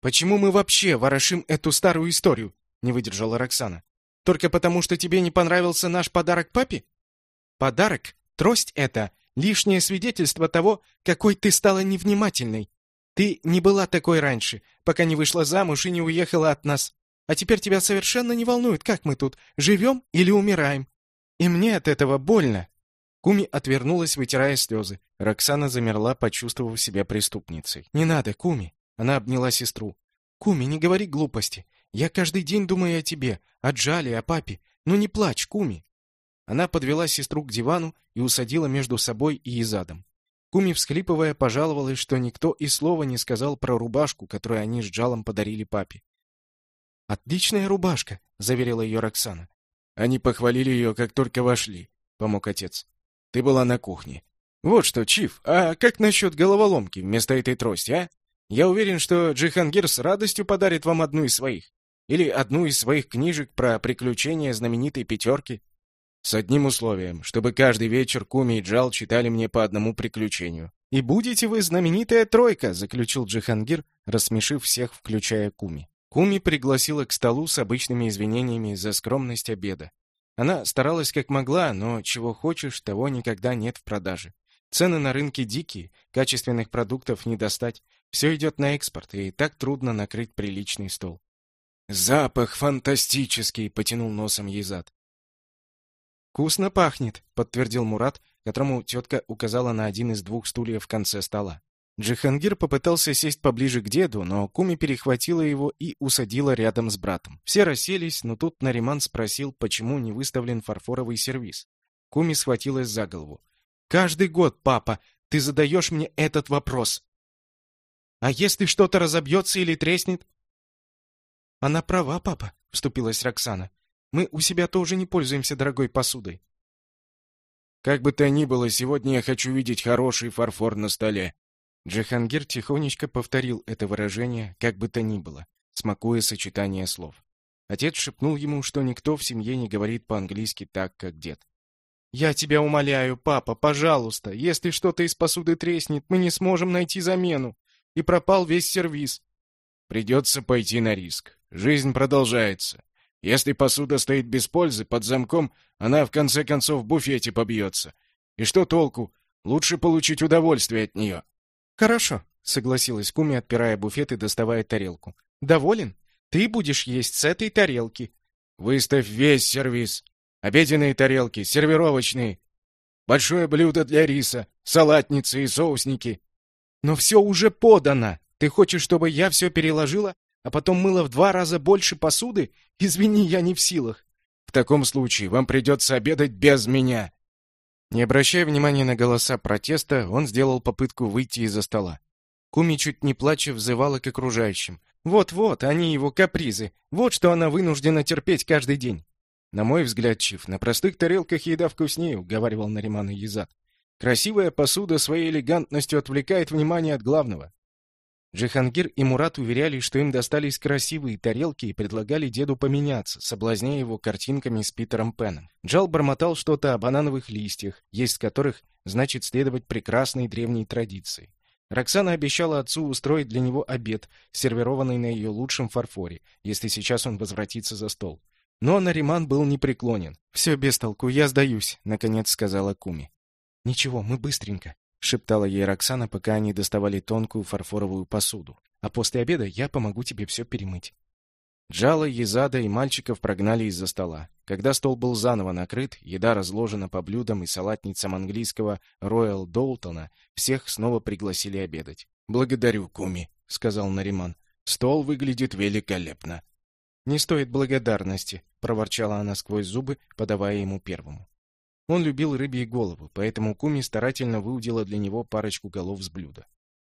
«Почему мы вообще ворошим эту старую историю?» — не выдержала Роксана. «Только потому, что тебе не понравился наш подарок папе?» «Подарок? Трость это лишнее свидетельство того, какой ты стала невнимательной. Ты не была такой раньше, пока не вышла замуж и не уехала от нас. А теперь тебя совершенно не волнует, как мы тут, живем или умираем. И мне от этого больно». Куми отвернулась, вытирая слезы. Роксана замерла, почувствовав себя преступницей. «Не надо, Куми!» Она обняла сестру. «Куми, не говори глупости. Я каждый день думаю о тебе, о Джале, о папе. Ну не плачь, Куми!» Она подвела сестру к дивану и усадила между собой и Изадом. Куми, всхлипывая, пожаловалась, что никто и слова не сказал про рубашку, которую они с Джалом подарили папе. «Отличная рубашка», — заверила ее Роксана. «Они похвалили ее, как только вошли», — помог отец. «Ты была на кухне. Вот что, Чиф, а как насчет головоломки вместо этой трости, а? Я уверен, что Джихангир с радостью подарит вам одну из своих. Или одну из своих книжек про приключения знаменитой пятерки. С одним условием, чтобы каждый вечер Куми и Джал читали мне по одному приключению. «И будете вы знаменитая тройка», — заключил Джихангир, рассмешив всех, включая Куми. Куми пригласила к столу с обычными извинениями за скромность обеда. Она старалась как могла, но чего хочешь, того никогда нет в продаже. Цены на рынке дикие, качественных продуктов не достать. Все идет на экспорт, и так трудно накрыть приличный стол. «Запах фантастический!» — потянул носом Езад. «Вкусно пахнет», — подтвердил Мурат, которому тетка указала на один из двух стульев в конце стола. Джихангир попытался сесть поближе к деду, но Куми перехватила его и усадила рядом с братом. Все расселись, но тут Нариман спросил, почему не выставлен фарфоровый сервиз. Куми схватилась за голову. «Каждый год, папа, ты задаешь мне этот вопрос. А если что-то разобьется или треснет?» «Она права, папа», — вступилась Роксана. «Мы у себя тоже не пользуемся дорогой посудой». «Как бы то ни было, сегодня я хочу видеть хороший фарфор на столе», Джихангир тихонечко повторил это выражение, как бы то ни было, смакуя сочетание слов. Отец шепнул ему, что никто в семье не говорит по-английски так, как дед. «Я тебя умоляю, папа, пожалуйста, если что-то из посуды треснет, мы не сможем найти замену. И пропал весь сервиз». «Придется пойти на риск. Жизнь продолжается. Если посуда стоит без пользы, под замком, она в конце концов в буфете побьется. И что толку? Лучше получить удовольствие от нее». «Хорошо», — согласилась Куми, отпирая буфет и доставая тарелку. «Доволен? Ты будешь есть с этой тарелки». «Выставь весь сервиз. Обеденные тарелки, сервировочные. Большое блюдо для риса, салатницы и соусники». «Но все уже подано. Ты хочешь, чтобы я все переложила, а потом мыла в два раза больше посуды? Извини, я не в силах». «В таком случае вам придется обедать без меня», не обращая внимания на голоса протеста, он сделал попытку выйти из-за стола. Куми чуть не плача взывала к окружающим. Вот-вот, они его капризы. Вот что она вынуждена терпеть каждый день. На мой взгляд, Чиф, на простых тарелках еда вкуснее, уговаривал Нариман Езад. Красивая посуда своей элегантностью отвлекает внимание от главного. Джихангир и Мурат уверяли, что им достались красивые тарелки и предлагали деду поменяться, соблазняя его картинками с Питером Пеном. Джал бормотал что-то о банановых листьях, есть которых значит следовать прекрасной древней традиции. Роксана обещала отцу устроить для него обед, сервированный на ее лучшем фарфоре, если сейчас он возвратится за стол. Но Нариман был непреклонен. «Все без толку, я сдаюсь», — наконец сказала Куми. «Ничего, мы быстренько. — шептала ей Роксана, пока они доставали тонкую фарфоровую посуду. «А после обеда я помогу тебе все перемыть». Джала, Езада и мальчиков прогнали из-за стола. Когда стол был заново накрыт, еда разложена по блюдам и салатницам английского Роyal Долтона, всех снова пригласили обедать. «Благодарю, Куми», — сказал Нариман. «Стол выглядит великолепно». «Не стоит благодарности», — проворчала она сквозь зубы, подавая ему первому. Он любил рыбьи головы, поэтому Куми старательно выудила для него парочку голов с блюда.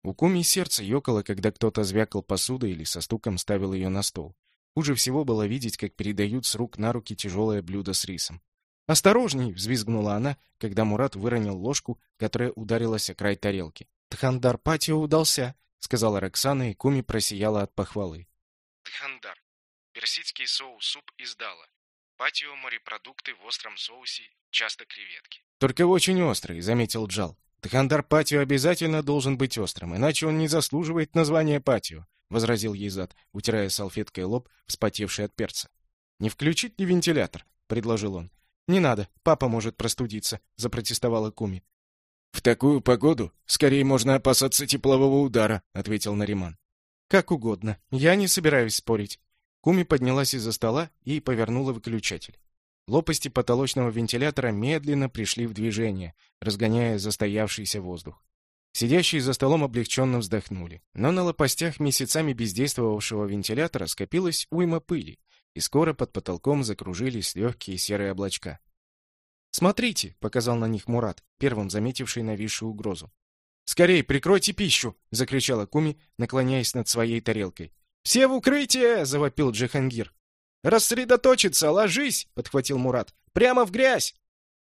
У Куми сердце ёкало, когда кто-то звякал посудой или со стуком ставил ее на стол. Хуже всего было видеть, как передают с рук на руки тяжелое блюдо с рисом. «Осторожней!» — взвизгнула она, когда Мурат выронил ложку, которая ударилась о край тарелки. «Тхандар патио удался!» — сказала Роксана, и Куми просияла от похвалы. Тхандар. Персидский соус-суп из дала. Патио морепродукты в остром соусе, часто креветки. Только очень острый, заметил Джал. Тхандар патио обязательно должен быть острым, иначе он не заслуживает названия патио. — возразил ей зад, утирая салфеткой лоб, вспотевший от перца. «Не включить ли вентилятор?» — предложил он. «Не надо, папа может простудиться», — запротестовала Куми. «В такую погоду скорее можно опасаться теплового удара», — ответил Нариман. «Как угодно. Я не собираюсь спорить». Куми поднялась из-за стола и повернула выключатель. Лопасти потолочного вентилятора медленно пришли в движение, разгоняя застоявшийся воздух. Сидящие за столом облегченно вздохнули. Но на лопастях месяцами бездействовавшего вентилятора скопилась уйма пыли, и скоро под потолком закружились легкие серые облачка. «Смотрите!» — показал на них Мурат, первым заметивший нависшую угрозу. «Скорей, прикройте пищу!» — закричала Куми, наклоняясь над своей тарелкой. «Все в укрытие!» — завопил Джихангир. «Рассредоточиться! Ложись!» — подхватил Мурат. «Прямо в грязь!»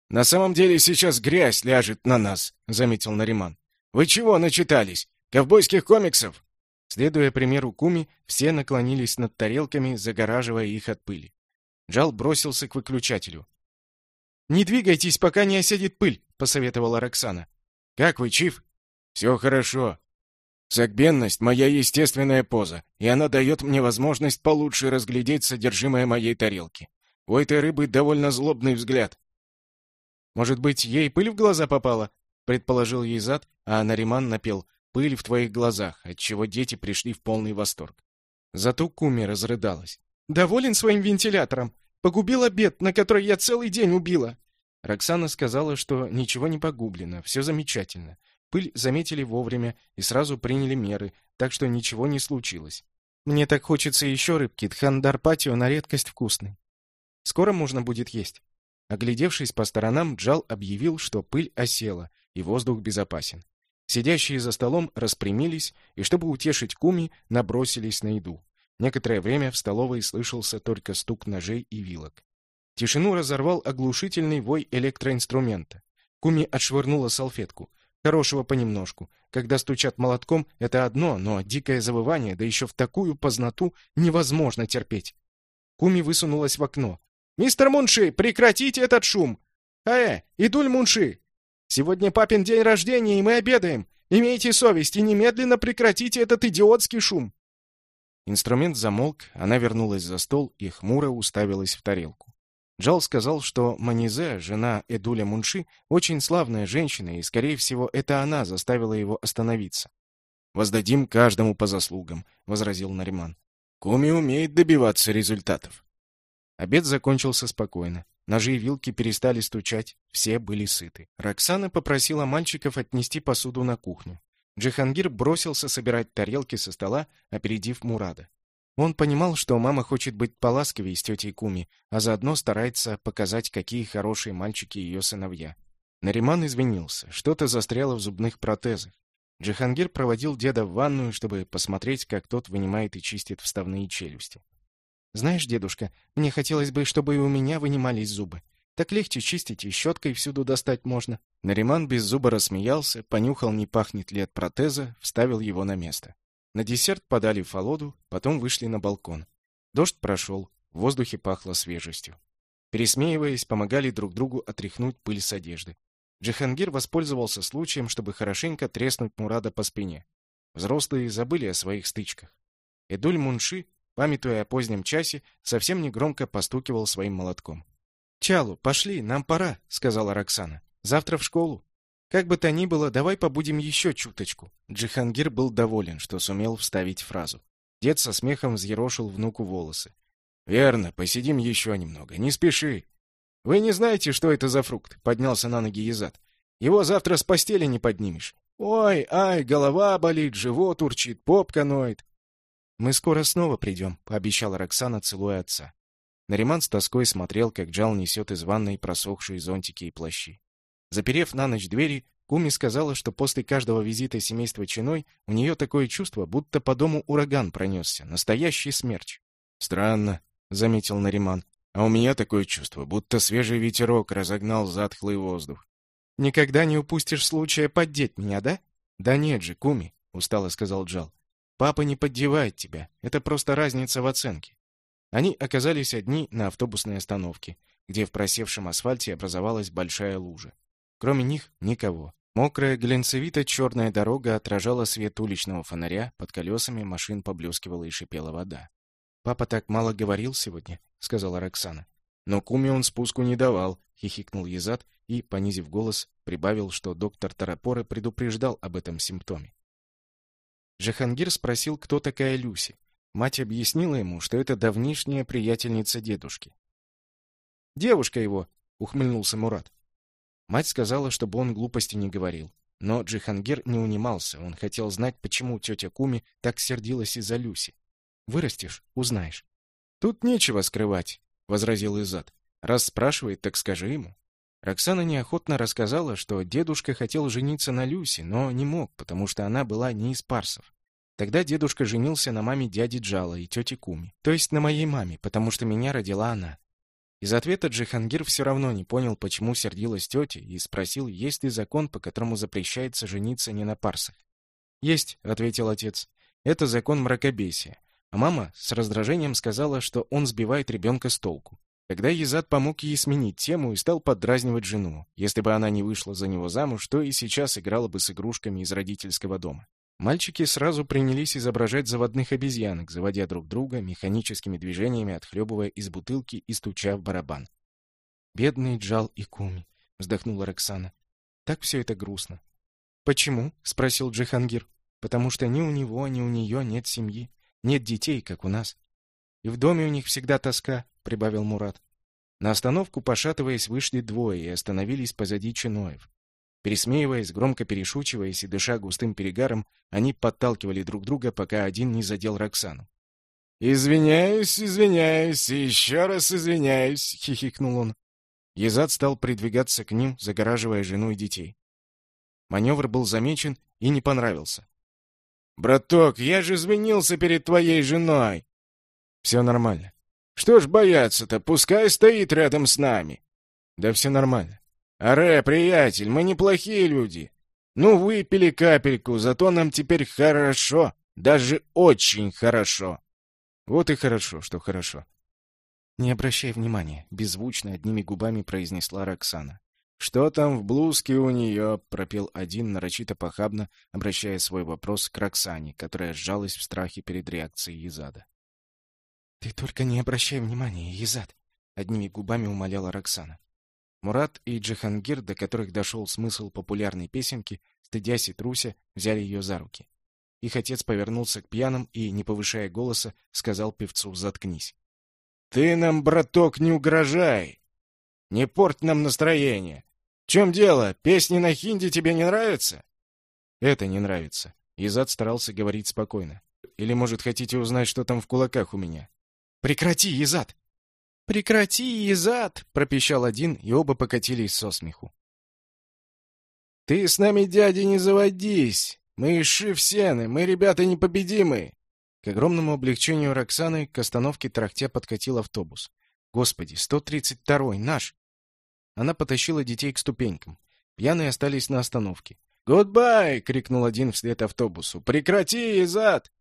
«На самом деле сейчас грязь ляжет на нас», — заметил Нариман. «Вы чего начитались? Ковбойских комиксов?» Следуя примеру Куми, все наклонились над тарелками, загораживая их от пыли. Джал бросился к выключателю. «Не двигайтесь, пока не осядет пыль», — посоветовала Роксана. «Как вы, Чиф?» «Все хорошо. Согбенность — моя естественная поза, и она дает мне возможность получше разглядеть содержимое моей тарелки. У этой рыбы довольно злобный взгляд. «Может быть, ей пыль в глаза попала?» — предположил ей зад, а Нариман напел «Пыль в твоих глазах», отчего дети пришли в полный восторг. Зато Куми разрыдалась. «Доволен своим вентилятором? Погубил обед, на который я целый день убила!» Роксана сказала, что ничего не погублено, все замечательно. Пыль заметили вовремя и сразу приняли меры, так что ничего не случилось. Мне так хочется еще рыбки, тхандар патио на редкость вкусный. Скоро можно будет есть. Оглядевшись по сторонам, Джал объявил, что пыль осела и воздух безопасен. Сидящие за столом распрямились и, чтобы утешить Куми, набросились на еду. Некоторое время в столовой слышался только стук ножей и вилок. Тишину разорвал оглушительный вой электроинструмента. Куми отшвырнула салфетку. Хорошего понемножку. Когда стучат молотком, это одно, но дикое завывание, да еще в такую познату, невозможно терпеть. Куми высунулась в окно. «Мистер Мунши, прекратите этот шум! Э, Идуль Мунши! Сегодня папин день рождения, и мы обедаем! Имейте совесть и немедленно прекратите этот идиотский шум!» Инструмент замолк, она вернулась за стол и хмуро уставилась в тарелку. Джал сказал, что Манизе, жена Эдуля Мунши, очень славная женщина, и, скорее всего, это она заставила его остановиться. «Воздадим каждому по заслугам», — возразил Нариман. «Куми умеет добиваться результатов». Обед закончился спокойно. Ножи и вилки перестали стучать, все были сыты. Роксана попросила мальчиков отнести посуду на кухню. Джихангир бросился собирать тарелки со стола, опередив Мурада. Он понимал, что мама хочет быть поласковее с тетей Куми, а заодно старается показать, какие хорошие мальчики ее сыновья. Нариман извинился, что-то застряло в зубных протезах. Джихангир проводил деда в ванную, чтобы посмотреть, как тот вынимает и чистит вставные челюсти. «Знаешь, дедушка, мне хотелось бы, чтобы и у меня вынимались зубы. Так легче чистить, и щеткой всюду достать можно». Нариман без зуба рассмеялся, понюхал, не пахнет ли от протеза, вставил его на место. На десерт подали фалоду, потом вышли на балкон. Дождь прошел, в воздухе пахло свежестью. Пересмеиваясь, помогали друг другу отряхнуть пыль с одежды. Джихангир воспользовался случаем, чтобы хорошенько треснуть Мурада по спине. Взрослые забыли о своих стычках. Эдуль Мунши, памятуя о позднем часе, совсем негромко постукивал своим молотком. «Чалу, пошли, нам пора», — сказала Роксана. «Завтра в школу». Как бы то ни было, давай побудем еще чуточку. Джихангир был доволен, что сумел вставить фразу. Дед со смехом взъерошил внуку волосы. Верно, посидим еще немного. Не спеши. Вы не знаете, что это за фрукт? Поднялся на ноги Езад. Его завтра с постели не поднимешь. Ой, ай, голова болит, живот урчит, попка ноет. Мы скоро снова придем, пообещала Роксана, целуя отца. Нариман с тоской смотрел, как Джал несет из ванной просохшие зонтики и плащи. Заперев на ночь двери, Куми сказала, что после каждого визита семейства Чиной у нее такое чувство, будто по дому ураган пронесся, настоящий смерч. «Странно», — заметил Нариман. «А у меня такое чувство, будто свежий ветерок разогнал затхлый воздух». «Никогда не упустишь случая поддеть меня, да?» «Да нет же, Куми», — устало сказал Джал. «Папа не поддевает тебя. Это просто разница в оценке». Они оказались одни на автобусной остановке, где в просевшем асфальте образовалась большая лужа. Кроме них никого. Мокрая, глянцевито-черная дорога отражала свет уличного фонаря, под колесами машин поблескивала и шипела вода. «Папа так мало говорил сегодня», — сказала Роксана. «Но Куме он спуску не давал», — хихикнул Езад и, понизив голос, прибавил, что доктор Тарапора предупреждал об этом симптоме. Жахангир спросил, кто такая Люси. Мать объяснила ему, что это давнишняя приятельница дедушки. «Девушка его», — ухмыльнулся Мурат. Мать сказала, чтобы он глупости не говорил. Но Джихангир не унимался, он хотел знать, почему тетя Куми так сердилась из-за Люси. «Вырастешь — узнаешь». «Тут нечего скрывать», — возразил Изад. «Раз спрашивает, так скажи ему». Роксана неохотно рассказала, что дедушка хотел жениться на Люси, но не мог, потому что она была не из парсов. Тогда дедушка женился на маме дяди Джала и тете Куми, то есть на моей маме, потому что меня родила она. Из ответа Джихангир все равно не понял, почему сердилась тетя, и спросил, есть ли закон, по которому запрещается жениться не на парсах. «Есть», — ответил отец. «Это закон мракобесия». А мама с раздражением сказала, что он сбивает ребенка с толку. Тогда Езад помог ей сменить тему и стал поддразнивать жену. Если бы она не вышла за него замуж, то и сейчас играла бы с игрушками из родительского дома. Мальчики сразу принялись изображать заводных обезьянок, заводя друг друга, механическими движениями отхлебывая из бутылки и стуча в барабан. «Бедный Джал и Куми», — вздохнула Роксана. «Так все это грустно». «Почему?» — спросил Джихангир. «Потому что ни у него, ни у нее нет семьи, нет детей, как у нас. И в доме у них всегда тоска», — прибавил Мурат. На остановку, пошатываясь, вышли двое и остановились позади Чиноев. Пересмеиваясь, громко перешучиваясь и дыша густым перегаром, они подталкивали друг друга, пока один не задел Роксану. «Извиняюсь, извиняюсь, еще раз извиняюсь», — хихикнул он. Езад стал придвигаться к ним, загораживая жену и детей. Маневр был замечен и не понравился. «Браток, я же извинился перед твоей женой!» «Все нормально». «Что ж бояться-то? Пускай стоит рядом с нами». «Да все нормально». «Аре, приятель, мы неплохие люди. Ну, выпили капельку, зато нам теперь хорошо, даже очень хорошо». «Вот и хорошо, что хорошо». «Не обращай внимания», — беззвучно одними губами произнесла Роксана. «Что там в блузке у нее?» — пропел один нарочито похабно, обращая свой вопрос к Роксане, которая сжалась в страхе перед реакцией Езада. «Ты только не обращай внимания, Езад!» — одними губами умоляла Роксана. Мурат и Джихангир, до которых дошел смысл популярной песенки, стыдясь и труся, взяли ее за руки. Их отец повернулся к пьяным и, не повышая голоса, сказал певцу «Заткнись». «Ты нам, браток, не угрожай! Не порть нам настроение! В чем дело? Песни на хинди тебе не нравятся?» «Это не нравится». Изад старался говорить спокойно. «Или, может, хотите узнать, что там в кулаках у меня?» «Прекрати, Изад!» «Прекрати, Изад!» — пропищал один, и оба покатились со смеху. «Ты с нами, дядя, не заводись! Мы шив сены, мы ребята непобедимые!» К огромному облегчению Роксаны к остановке трахтя подкатил автобус. «Господи, 132-й, наш!» Она потащила детей к ступенькам. Пьяные остались на остановке. «Goodbye!» — крикнул один вслед автобусу. «Прекрати, Езад!»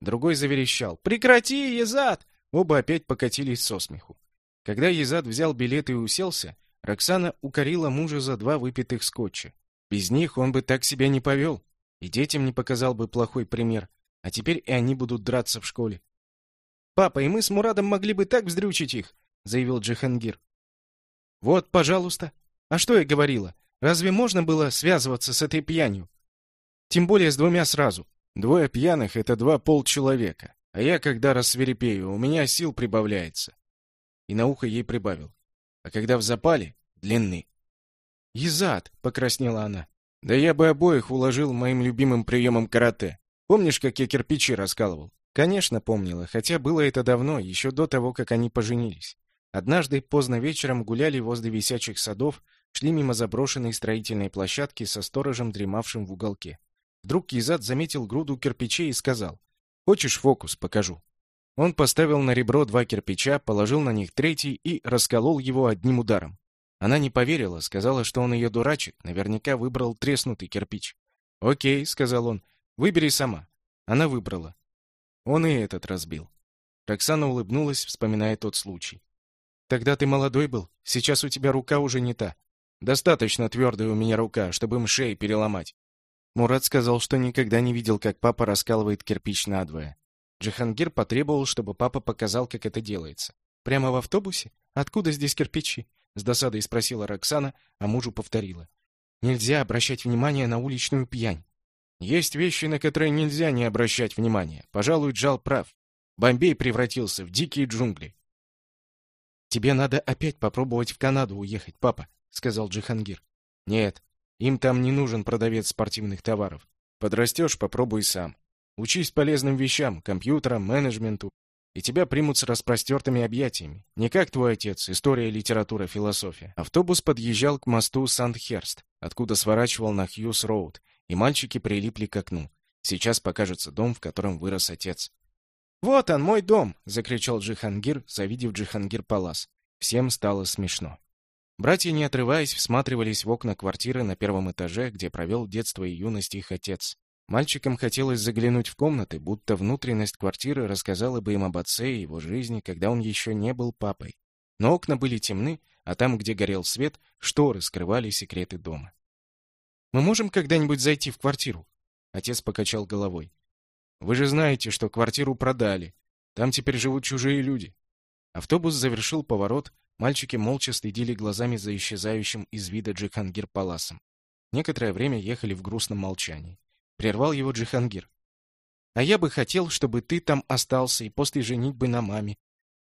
Другой заверещал. «Прекрати, Езад! Оба опять покатились со смеху. Когда Езад взял билет и уселся, Роксана укорила мужа за два выпитых скотча. Без них он бы так себя не повел, и детям не показал бы плохой пример, а теперь и они будут драться в школе. «Папа, и мы с Мурадом могли бы так вздрючить их», — заявил Джихангир. «Вот, пожалуйста. А что я говорила? Разве можно было связываться с этой пьянью? Тем более с двумя сразу. Двое пьяных — это два полчеловека. А я, когда рассверепею, у меня сил прибавляется. И на ухо ей прибавил. А когда в запале — длинны. «Езад!» — покраснела она. «Да я бы обоих уложил моим любимым приемом карате. Помнишь, как я кирпичи раскалывал?» Конечно, помнила, хотя было это давно, еще до того, как они поженились. Однажды поздно вечером гуляли возле висячих садов, шли мимо заброшенной строительной площадки со сторожем, дремавшим в уголке. Вдруг Езад заметил груду кирпичей и сказал, Хочешь фокус, покажу. Он поставил на ребро два кирпича, положил на них третий и расколол его одним ударом. Она не поверила, сказала, что он ее дурачит, наверняка выбрал треснутый кирпич. «Окей», — сказал он, — «выбери сама». Она выбрала. Он и этот разбил. Роксана улыбнулась, вспоминая тот случай. «Тогда ты молодой был, сейчас у тебя рука уже не та». Достаточно твердая у меня рука, чтобы им шеи переломать. Мурат сказал, что никогда не видел, как папа раскалывает кирпич надвое. Джихангир потребовал, чтобы папа показал, как это делается. «Прямо в автобусе? Откуда здесь кирпичи?» С досадой спросила Роксана, а мужу повторила. «Нельзя обращать внимание на уличную пьянь». «Есть вещи, на которые нельзя не обращать внимания. Пожалуй, Джал прав. Бомбей превратился в дикие джунгли». «Тебе надо опять попробовать в Канаду уехать, папа», — сказал Джихангир. «Нет, им там не нужен продавец спортивных товаров. Подрастешь, попробуй сам. Учись полезным вещам, компьютерам, менеджменту, и тебя примут с распростертыми объятиями. Не как твой отец, история, литература, философия. Автобус подъезжал к мосту Сандхерст, откуда сворачивал на Хьюз-роуд, и мальчики прилипли к окну. Сейчас покажется дом, в котором вырос отец. «Вот он, мой дом!» — закричал Джихангир, завидев Джихангир Палас. Всем стало смешно. Братья, не отрываясь, всматривались в окна квартиры на первом этаже, где провел детство и юность их отец. Мальчикам хотелось заглянуть в комнаты, будто внутренность квартиры рассказала бы им об отце и его жизни, когда он еще не был папой. Но окна были темны, а там, где горел свет, шторы скрывали секреты дома. «Мы можем когда-нибудь зайти в квартиру?» Отец покачал головой. «Вы же знаете, что квартиру продали. Там теперь живут чужие люди». Автобус завершил поворот, мальчики молча следили глазами за исчезающим из вида Джихангир Паласом. Некоторое время ехали в грустном молчании. Прервал его Джихангир. А я бы хотел, чтобы ты там остался и после женитьбы на маме.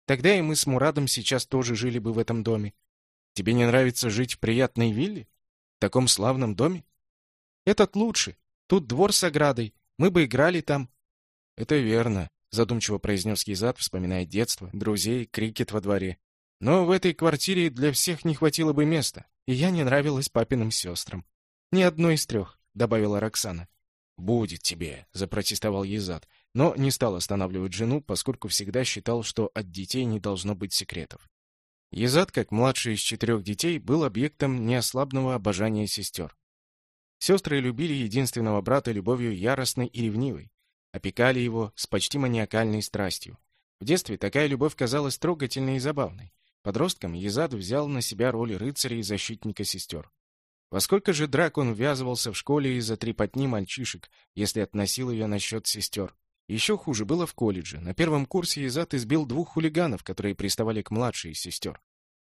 Тогда и мы с Мурадом сейчас тоже жили бы в этом доме. Тебе не нравится жить в приятной вилле? В таком славном доме? Этот лучше. Тут двор с оградой. Мы бы играли там. Это верно, задумчиво произнес Езад, вспоминая детство, друзей, крикет во дворе. Но в этой квартире для всех не хватило бы места, и я не нравилась папиным сестрам. Ни одной из трех, добавила Роксана. «Будет тебе», — запротестовал Езад, но не стал останавливать жену, поскольку всегда считал, что от детей не должно быть секретов. Езад, как младший из четырех детей, был объектом неослабного обожания сестер. Сестры любили единственного брата любовью яростной и ревнивой, опекали его с почти маниакальной страстью. В детстве такая любовь казалась трогательной и забавной. Подростком Езад взял на себя роль рыцаря и защитника сестер. Во сколько же драк он ввязывался в школе из-за трепотни мальчишек, если относил ее насчет сестер. Еще хуже было в колледже. На первом курсе Изат избил двух хулиганов, которые приставали к младшей из сестер.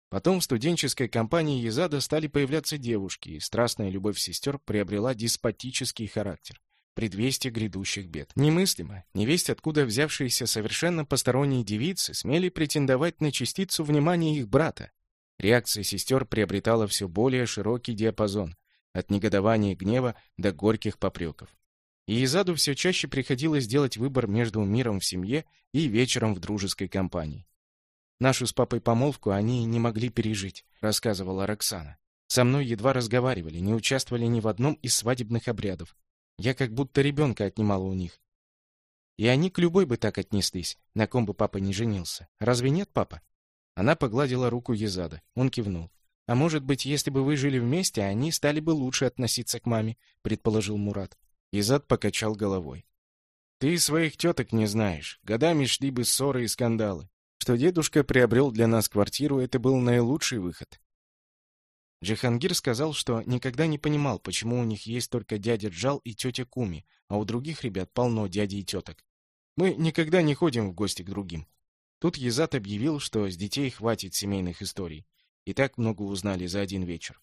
Потом в студенческой компании Езада стали появляться девушки, и страстная любовь сестер приобрела деспотический характер, предвестие грядущих бед. Немыслимо, невесть откуда взявшиеся совершенно посторонние девицы смели претендовать на частицу внимания их брата. Реакция сестер приобретала все более широкий диапазон, от негодования и гнева до горьких попреков. И Изаду все чаще приходилось делать выбор между миром в семье и вечером в дружеской компании. «Нашу с папой помолвку они не могли пережить», — рассказывала Роксана. «Со мной едва разговаривали, не участвовали ни в одном из свадебных обрядов. Я как будто ребенка отнимала у них. И они к любой бы так отнеслись, на ком бы папа не женился. Разве нет, папа?» Она погладила руку Езада. Он кивнул. «А может быть, если бы вы жили вместе, они стали бы лучше относиться к маме», — предположил Мурат. Езад покачал головой. «Ты своих теток не знаешь. Годами шли бы ссоры и скандалы. Что дедушка приобрел для нас квартиру, это был наилучший выход». Джихангир сказал, что никогда не понимал, почему у них есть только дядя Джал и тетя Куми, а у других ребят полно дядей и теток. Мы никогда не ходим в гости к другим. Тут Езат объявил, что с детей хватит семейных историй. И так много узнали за один вечер.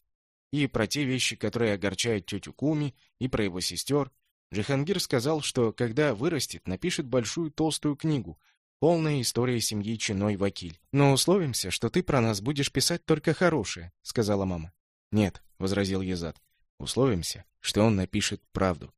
И про те вещи, которые огорчают тетю Куми, и про его сестер. Джихангир сказал, что когда вырастет, напишет большую толстую книгу, полная история семьи Чиной Вакиль. «Но условимся, что ты про нас будешь писать только хорошее», — сказала мама. «Нет», — возразил Езад. «Условимся, что он напишет правду».